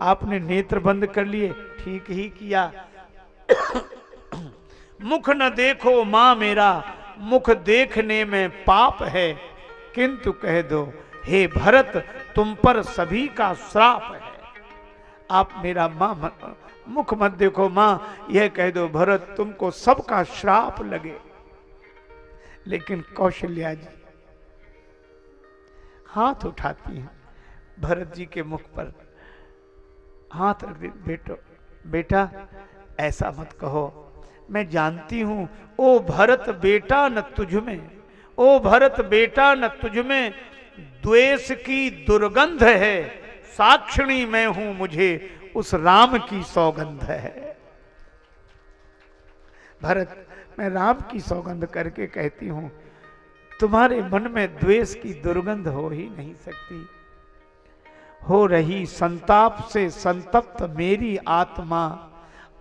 आपने नेत्र बंद कर लिए, ठीक ही किया। मुख न देखो माँ मेरा, मुख देखने में पाप है। किंतु कह दो, हे भरत, तुम पर सभी का श्राप है। आप मेरा माँ मुख मत देखो माँ, यह कह दो, भरत, तुमको सबका श्राप लगे। लेकिन कौशल्या जी, हाथ उठाती हैं, भरत जी के मुख पर। हाथ रख दे, बेटो, बेटा, ऐसा मत कहो। मैं जानती हूँ, ओ भरत बेटा न तुझ में, ओ भरत बेटा न तुझ में, द्वेष की दुर्गंध है, साक्षिणी मैं हूँ मुझे, उस राम की सौगंध है। भरत, मैं राम की सौगंध करके कहती हूँ, तुम्हारे मन में द्वेष की दुर्गंध हो ही नहीं सकती। हो रही संताप से संतप्त मेरी आत्मा।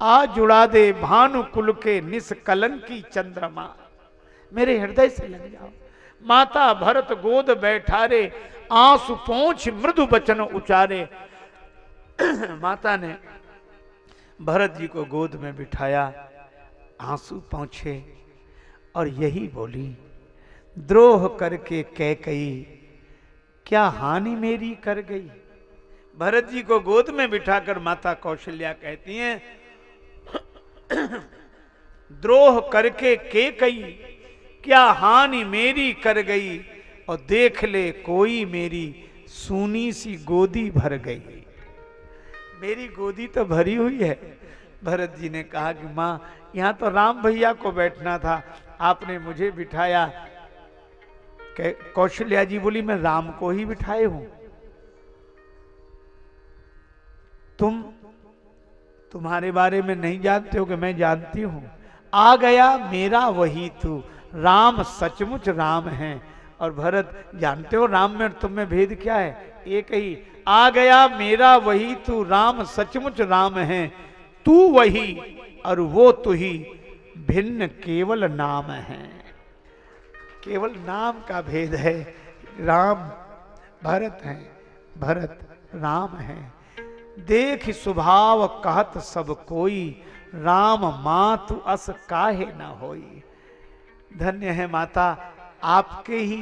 आ जुड़ा दे भानु कुल के निष्कलन की चंद्रमा। मेरे हृदय से लग जाओ। माता भरत गोद बैठारे, आँसू पहुँच मृदु बचन उचारे। माता ने भरत जी को गोद में बिठाया, आँसू पहुँचे और यही बोली, द्रोह करके कह कही, क्या हानि मेरी कर गई? भरत जी को गोद में बिठाकर माता कौशल्या कहती हैं, द्रोह करके के कही? क्या हानि मेरी कर गई? और देख ले, कोई मेरी सूनी सी गोदी भर गई। मेरी गोदी तो भरी हुई है। भरत जी ने कहा कि माँ, यहाँ तो राम भैया को बैठना था। आपने मुझे बिठाया। कौशल्या जी बोली, मैं राम को ही बिठाए हूँ। तुम तुम्हारे बारे में नहीं जानते हो कि मैं जानती हूँ। आ गया मेरा वही तू। राम सचमुच राम है। और भरत, जानते हो राम में और तुम में भेद क्या है? एक ही। आ गया मेरा वही तू। राम सचमुच राम है। तू वही और वो तू ही भिन्न केवल नाम है। केवल नाम का भेद है। राम भरत है। भरत राम है। देख स्वभाव कहत सब कोई, राम मातु अस काहे न होई। धन्य है माता, आपके ही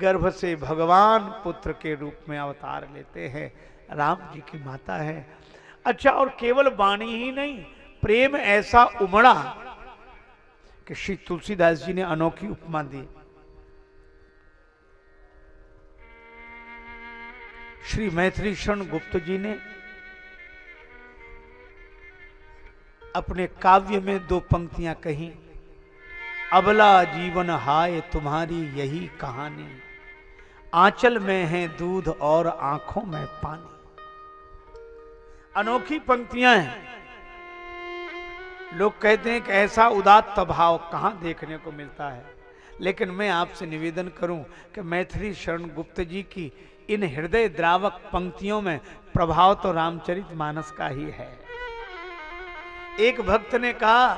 गर्भ से भगवान पुत्र के रूप में अवतार लेते हैं। राम जी की माता है। अच्छा और केवल वाणी ही नहीं, प्रेम ऐसा उमड़ा कि श्री तुलसीदास जी ने अनोखी उपमा दी। श्री मैत्री शरण गुप्त जी ने अपने काव्य में दो पंक्तियाँ कही। अबला जीवन हाय तुम्हारी यही कहानी। आंचल में है दूध और आँखों में पानी। अनोखी पंक्तियाँ हैं। लोग कहते हैं कि ऐसा उदात्त भाव कहाँ देखने को मिलता है। लेकिन मैं आपसे निवेदन करूँ कि मैथिली शरण गुप्त जी की इन हृदय द्रावक पंक्तियों में प्रभाव तो रामचरित मानस का ही है। एक भक्त ने कहा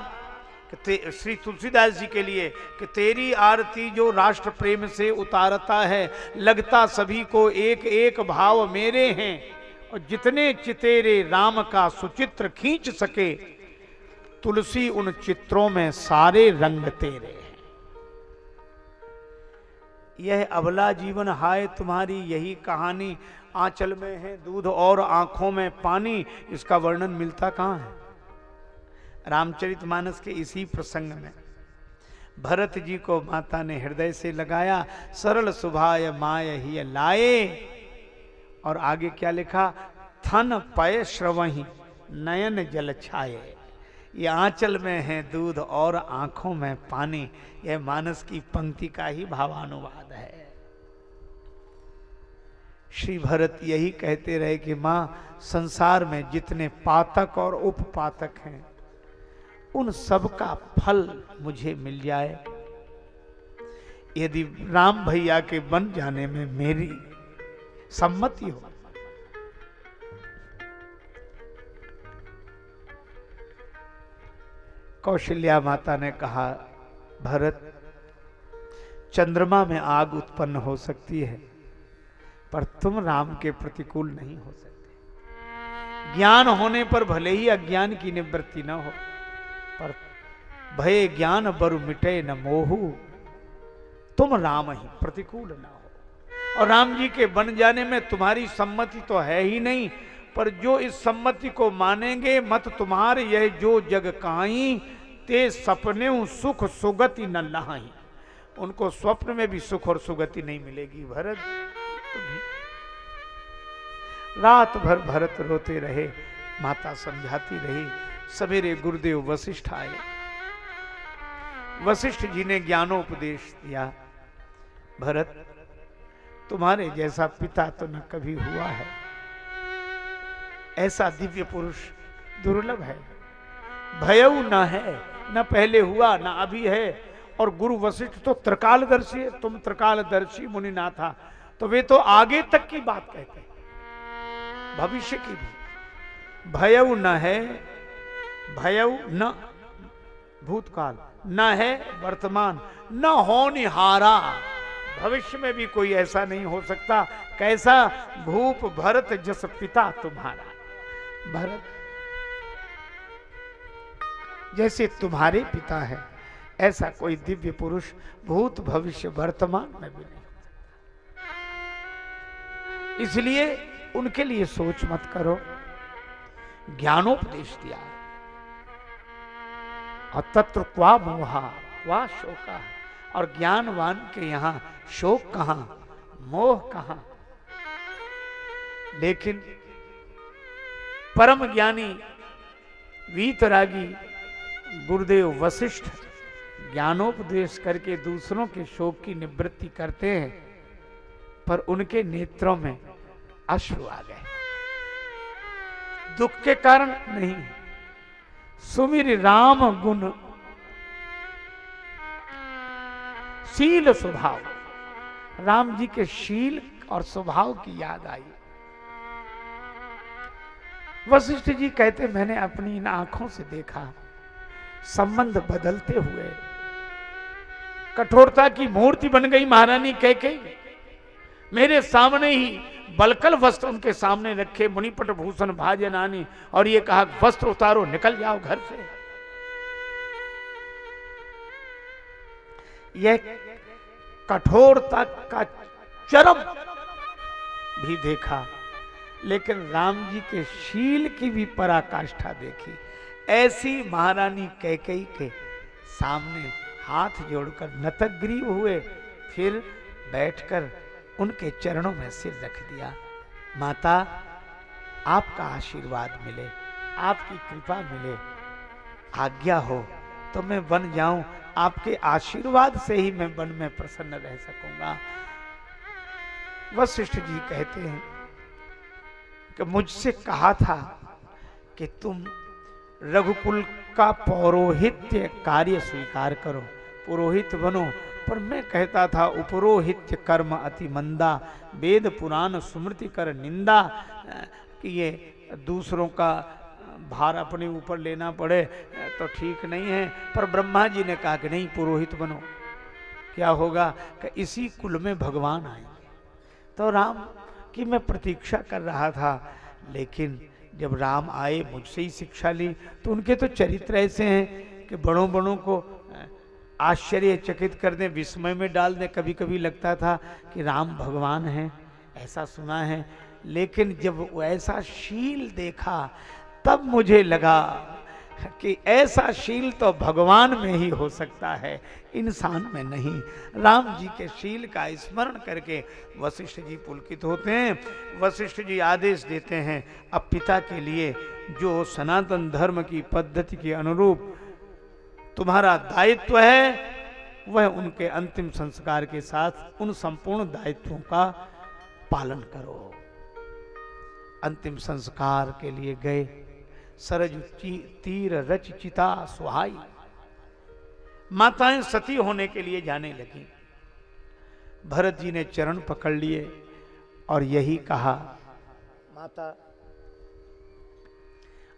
कि श्री तुलसीदास जी के लिए कि तेरी आरती जो राष्ट्र प्रेम से उतारता है, लगता सभी को एक एक भाव मेरे हैं। और जितने चितेरे राम का सुचित्र खींच सके, तुलसी उन चित्रों में सारे रंग तेरे हैं। यह अबला जीवन हाय तुम्हारी यही कहानी। आंचल में है दूध और आँखों में पानी। इसका वर्णन मिलता कहाँ है? रामचरित मानस के इसी प्रसंग में, भरत जी को माता ने हृदय से लगाया, सरल सुभाय माय ही लाए। और आगे क्या लिखा? थन पय श्रवही नयन जल छाये ये आंचल में है दूध और आँखों में पानी। यह मानस की पंक्ति का ही भावानुवाद है। श्री भरत यही कहते रहे कि माँ, संसार में जितने पातक और उपपातक हैं उन सब का फल मुझे मिल जाए। यदि राम भैया के बन जाने में मेरी सम्मति हो, कौशल्या माता ने कहा, भरत, चंद्रमा में आग उत्पन्न हो सकती है, पर तुम राम के प्रतिकूल नहीं हो सकते। ज्ञान होने पर भले ही अज्ञान की निवृत्ति न हो पर भय ज्ञान बरु मिटे न मोहू। तुम राम ही प्रतिकूल न हो। और राम जी के बन जाने में तुम्हारी सम्मति तो है ही नहीं, पर जो इस सम्मति को मानेंगे, मत तुम्हारे यह जो जग काई ते सपने सुख सुगति न लहाई उनको स्वप्न में भी सुख और सुगति नहीं मिलेगी, भरत। रात भर भरत रोते रहे, माता समझाती रही सवेरे गुरुदेव वशिष्ठ आए। वशिष्ठ जी ने ज्ञानोपदेश दिया, भरत, तुम्हारे जैसा पिता तो न कभी हुआ है। ऐसा दिव्य पुरुष दुर्लभ है। भयऊ न है, न पहले हुआ, न अभी है। और गुरु वशिष्ठ तो त्रिकालदर्शी है। तुम त्रिकालदर्शी मुनिना था तो वे तो आगे तक की बात कहते भविष्य की भी। भयऊ न है भयऊ न भूतकाल, न है वर्तमान, न होनिहारा भविष्य में भी कोई ऐसा नहीं हो सकता, कैसा भूप भरत जस पिता तुम्हारा। भरत, जैसे तुम्हारे पिता है, ऐसा कोई दिव्य पुरुष, भूत भविष्य वर्तमान में भी नहीं इसलिए उनके लिए सोच मत करो। ज्ञानोपदेश दिया। तत्व क्वा मोहा? क्वा शोका और ज्ञानवान के यहाँ शोक कहा? मोह कहा? लेकिन परम ज्ञानी वीतरागी गुरुदेव वशिष्ठ ज्ञानोपदेश करके दूसरों के शोक की निवृत्ति करते हैं, पर उनके नेत्रों में अश्रु आ गए। दुख के कारण नहीं सुमिर राम गुण। शील स्वभाव। राम जी के शील और स्वभाव की याद आई। वशिष्ठ जी कहते, मैंने अपनी इन आँखों से देखा। संबंध बदलते हुए। कठोरता की मूर्ति बन गई महारानी कह के मेरे सामने ही बलकल वस्त्र उनके सामने रखे, मुनिपट भूषण भाजे नानी, और ये कहा, वस्त्र उतारो, निकल जाओ घर से. यह कठोरता का चरम भी देखा, लेकिन राम जी के शील की भी पराकाष्ठा देखी। ऐसी महारानी कैकई के सामने हाथ जोड़कर नतग्रीव हुए, फिर बैठकर उनके चरणों में सिर रख दिया। माता, आपका आशीर्वाद मिले, आपकी कृपा मिले। आज्ञा हो तो मैं बन जाऊँ, आपके आशीर्वाद से ही मैं वन में प्रसन्न रह सकूँगा। वशिष्ठ जी कहते हैं कि मुझसे कहा था कि तुम रघुकुल का पौरोहित्य कार्य स्वीकार करो, पुरोहित बनो पर मैं कहता था उपरोहित्य कर्म अति मंदा, वेद पुराण स्मृति कर निंदा, कि ये दूसरों का भार अपने ऊपर लेना पड़े तो ठीक नहीं है। पर ब्रह्मा जी ने कहा कि नहीं, पुरोहित बनो, क्या होगा कि इसी कुल में भगवान आए तो राम की मैं प्रतीक्षा कर रहा था, लेकिन जब राम आए, मुझसे ही शिक्षा ली तो उनके तो चरित्र ऐसे हैं कि बड़ों बड़ों को आश्चर्यचकित कर दें विस्मय में डाल दें कभी कभी लगता था कि राम भगवान हैं, ऐसा सुना है। लेकिन जब ऐसा शील देखा, तब मुझे लगा कि ऐसा शील तो भगवान में ही हो सकता है, इंसान में नहीं। राम जी के शील का स्मरण करके वशिष्ठ जी पुलकित होते हैं, वशिष्ठ जी आदेश देते हैं, अब पिता के लिए जो सनातन धर्म की पद्धति के अनुरूप तुम्हारा दायित्व है, वह उनके अंतिम संस्कार के साथ उन संपूर्ण दायित्वों का पालन करो। अंतिम संस्कार के लिए गए, सरज तीर रच चिता सुहाई। माताएँ सती होने के लिए जाने लगी। भरत जी ने चरण पकड़ लिए और यही कहा, माता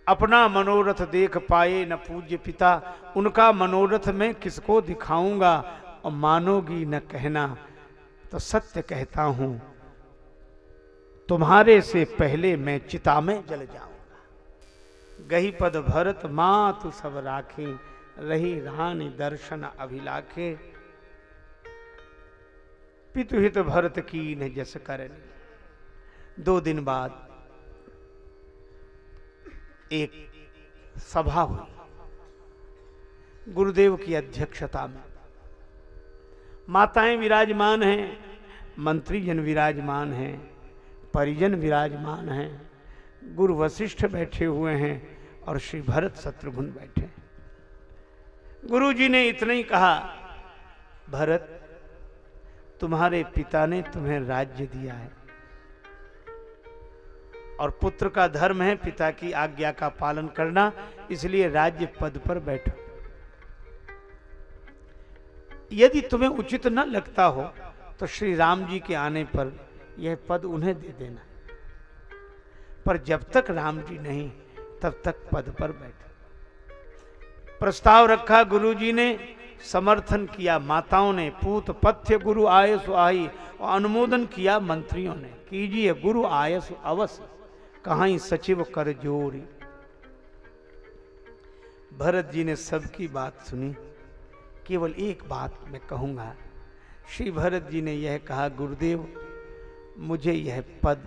अपना मनोरथ देख पाए न पूज्य पिता, उनका मनोरथ में किसको दिखाऊँगा? और मानोगी न कहना तो सत्य कहता हूँ, तुम्हारे से पहले मैं चिता में जल जाऊँगा। गही पद भरत मातु सब राखे, रही रानी दर्शन अभिलाखे। पितुहित भरत की न जस कर दो दिन बाद एक सभा हुई। गुरुदेव की अध्यक्षता में। माताएँ विराजमान हैं, मंत्रीजन विराजमान हैं, परिजन विराजमान हैं गुरु वशिष्ठ बैठे हुए हैं और श्री भरत शत्रुघ्न बैठे हैं। गुरु जी ने इतना ही कहा, भरत, तुम्हारे पिता ने तुम्हें राज्य दिया है। और पुत्र का धर्म है, पिता की आज्ञा का पालन करना, इसलिए राज्य पद पर बैठो। यदि तुम्हें उचित न लगता हो तो श्री राम जी के आने पर यह पद उन्हें दे देना। पर जब तक राम जी नहीं, तब तक पद पर बैठो। प्रस्ताव रखा गुरु जी ने, समर्थन किया माताओं ने, पूत पथ्य गुरु आयस आई और अनुमोदन किया मंत्रियों ने, कीजिए गुरु आयस अवश्य। कहा सचिव कर जोरी। भरत जी ने सबकी बात सुनी। केवल एक बात मैं कहूँगा, श्री भरत जी ने यह कहा, गुरुदेव, मुझे यह पद,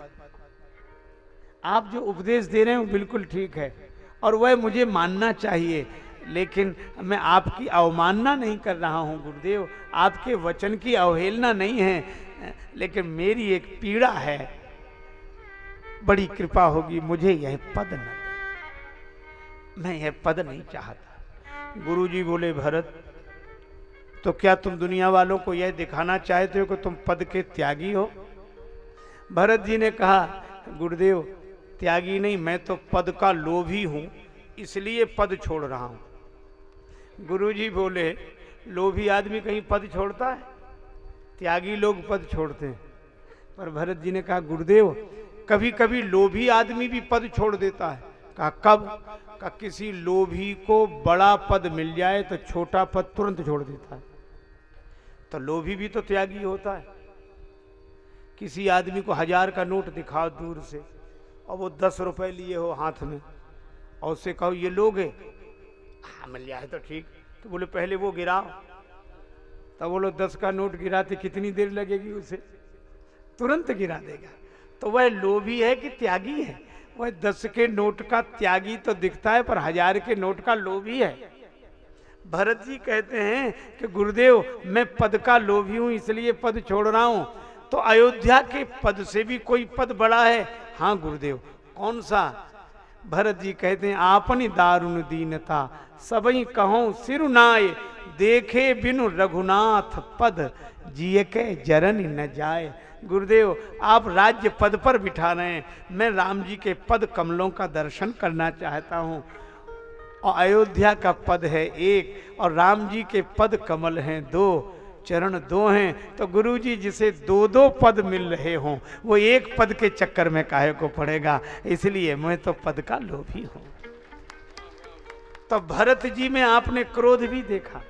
आप जो उपदेश दे रहे हैं बिल्कुल ठीक है, और वह मुझे मानना चाहिए, लेकिन मैं आपकी अवमानना नहीं कर रहा हूँ, गुरुदेव, आपके वचन की अवहेलना नहीं है, लेकिन मेरी एक पीड़ा है बड़ी कृपा होगी, मुझे यह पद न मैं यह पद नहीं चाहता। गुरुजी बोले, भरत तो क्या तुम दुनिया वालों को यह दिखाना चाहते हो कि तुम पद के त्यागी हो? भरत जी ने कहा, गुरुदेव, त्यागी नहीं, मैं तो पद का लोभी हूँ, इसलिए पद छोड़ रहा हूँ। गुरुजी बोले, लोभी आदमी कहीं पद छोड़ता है? त्यागी लोग पद छोड़ते हैं। पर भरत जी ने कहा, गुरुदेव कभी कभी लोभी आदमी भी पद छोड़ देता है। कहा, कब? का किसी लोभी को बड़ा पद मिल जाए तो छोटा पद तुरंत छोड़ देता है। तो लोभी भी तो त्यागी होता है। किसी आदमी को हज़ार का नोट दिखाओ दूर से, और वो दस रुपए लिए हो हाथ में, और उससे कहो, ये लोग है। मिल जाए तो ठीक। तो बोले, पहले वो गिराओ। तब बोलो दस का नोट गिराते, कितनी देर लगेगी उसे? तुरंत गिरा देगा। तो वह लोभी है कि त्यागी है? वह दस के नोट का त्यागी तो दिखता है, पर हज़ार के नोट का लोभी है। भरत जी कहते हैं कि, गुरुदेव, मैं पद का लोभी हूँ, इसलिए पद छोड़ रहा हूँ। तो अयोध्या के पद से भी कोई पद बड़ा है? हाँ गुरुदेव। कौन सा? भरत जी कहते हैं, आपनी दारुण दीनता, सबई कहो सिरुनाय देखे बिनु रघुनाथ पद जिय के जरन न जाए गुरुदेव, आप राज्य पद पर बिठा रहे हैं। मैं राम जी के पद कमलों का दर्शन करना चाहता हूँ। और अयोध्या का पद है एक और राम जी के पद कमल हैं दो, चरण दो हैं। तो गुरु जी जिसे दो दो पद मिल रहे हों, वो एक पद के चक्कर में काहे को पड़ेगा? इसलिए मैं तो पद का लोभी हूँ। तो भरत जी में आपने क्रोध भी देखा,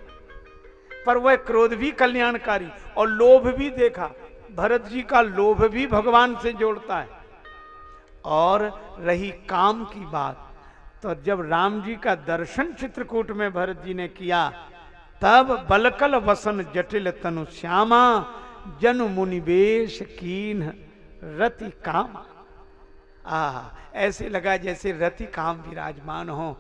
पर वह क्रोध भी कल्याणकारी और लोभ भी देखा। भरत जी का लोभ भी भगवान से जोड़ता है। और रही काम की बात तो जब राम जी का दर्शन चित्रकूट में भरत जी ने किया, तब बलकल वसन जटिल तनु श्यामा, जन मुनिवेश कीन रति काम। आ, ऐसे लगा जैसे रति काम विराजमान हो।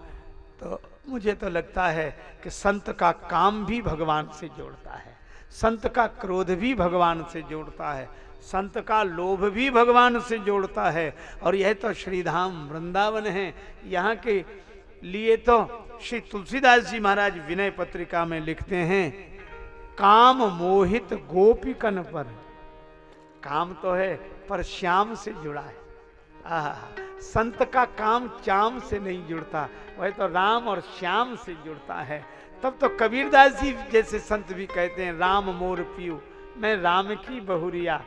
तो मुझे तो लगता है कि संत का काम भी भगवान से जोड़ता है। संत का क्रोध भी भगवान से जोड़ता है, संत का लोभ भी भगवान से जोड़ता है। और यह तो श्रीधाम वृंदावन है। यहाँ के लिए तो श्री तुलसीदास जी महाराज विनय पत्रिका में लिखते हैं, काम मोहित गोपी गोपिकन पर। काम तो है, पर श्याम से जुड़ा है। संत का काम चाम से नहीं जुड़ता, वह तो राम और श्याम से जुड़ता है। तब तो कबीरदास जी जैसे संत भी कहते हैं, राम मोर पियू, मैं राम की बहुरिया।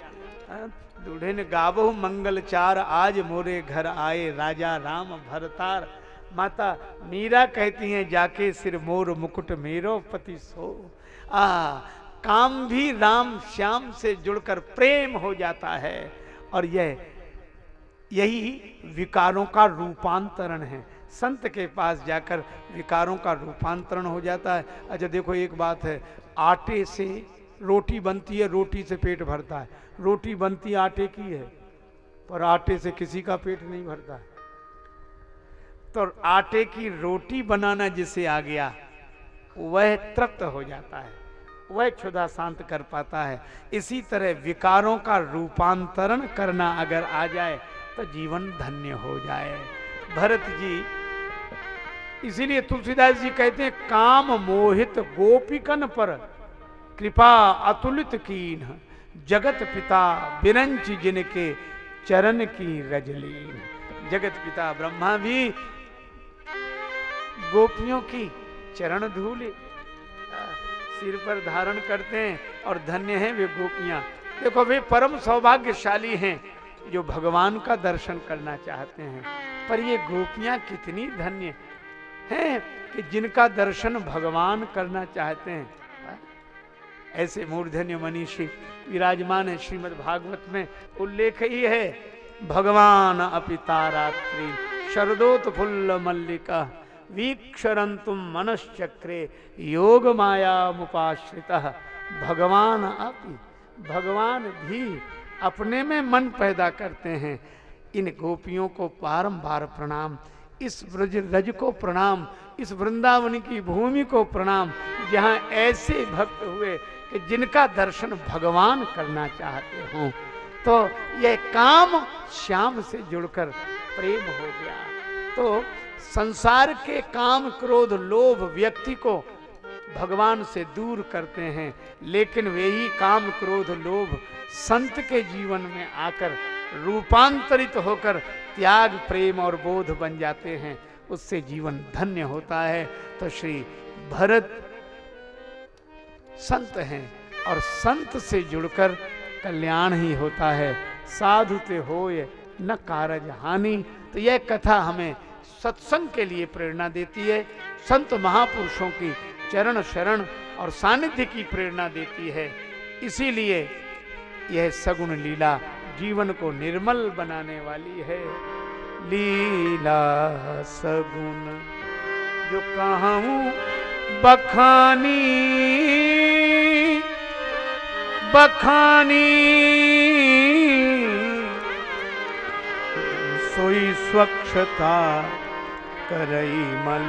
दूढ़े गाबो मंगल चार, आज मोरे घर आए, राजा राम भरतार। माता मीरा कहती हैं, जाके सिर मोर मुकुट मेरो पति सो। आ, काम भी राम श्याम से जुड़कर प्रेम हो जाता है। और यह यही विकारों का रूपांतरण है। संत के पास जाकर विकारों का रूपांतरण हो जाता है। अच्छा देखो, एक बात है, आटे से रोटी बनती है, रोटी से पेट भरता है। रोटी बनती आटे की है, पर आटे से किसी का पेट नहीं भरता है। तो आटे की रोटी बनाना जिसे आ गया, वह तृप्त हो जाता है, वह क्षुदा शांत कर पाता है। इसी तरह विकारों का रूपांतरण करना अगर आ जाए तो जीवन धन्य हो जाए। भरत जी, इसीलिए तुलसीदास जी कहते हैं, काम मोहित गोपिकन पर कृपा अतुलित कीन। जगत पिता बिरंच जिनके चरण की रजलीन जगत पिता ब्रह्मा भी गोपियों की चरण धूल सिर पर धारण करते हैं और धन्य हैं वे गोपियाँ। देखो, वे परम सौभाग्यशाली हैं। जो भगवान का दर्शन करना चाहते हैं। पर ये गोपियाँ कितनी धन्य हैं कि जिनका दर्शन भगवान करना चाहते हैं। ऐसे मूर्धन्य मनीषी, विराजमान है श्रीमद भागवत में, उल्लेख ही है, भगवान अपितारात्रि शरदोत फुल्ल मल्लिका वीक्षरंतुम मनश्चक्रे योग माया मुपाश्रित भगवान अपि, भगवान भी अपने में मन पैदा करते हैं। इन गोपियों को बारम्बार प्रणाम, इस ब्रज रज को प्रणाम, इस वृंदावन की भूमि को प्रणाम। जहाँ ऐसे भक्त हुए कि जिनका दर्शन भगवान करना चाहते हों तो यह काम श्याम से जुड़कर प्रेम हो गया। तो संसार के काम क्रोध लोभ व्यक्ति को भगवान से दूर करते हैं, लेकिन वे ही काम क्रोध लोभ संत के जीवन में आकर रूपांतरित होकर त्याग, प्रेम और बोध बन जाते हैं। उससे जीवन धन्य होता है। तो श्री भरत संत हैं और संत से जुड़कर कल्याण ही होता है। साधु ते हो न कारज हानि। तो यह कथा हमें सत्संग के लिए प्रेरणा देती है। संत महापुरुषों की चरण शरण और सानिध्य की प्रेरणा देती है। इसीलिए यह सगुण लीला जीवन को निर्मल बनाने वाली है। लीला सगुण, जो कहूँ बखानी बखानी, सोई स्वच्छता करई मल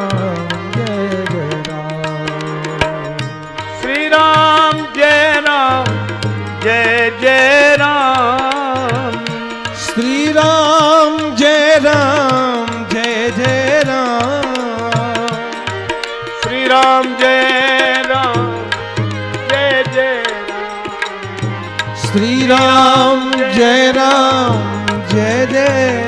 yeah.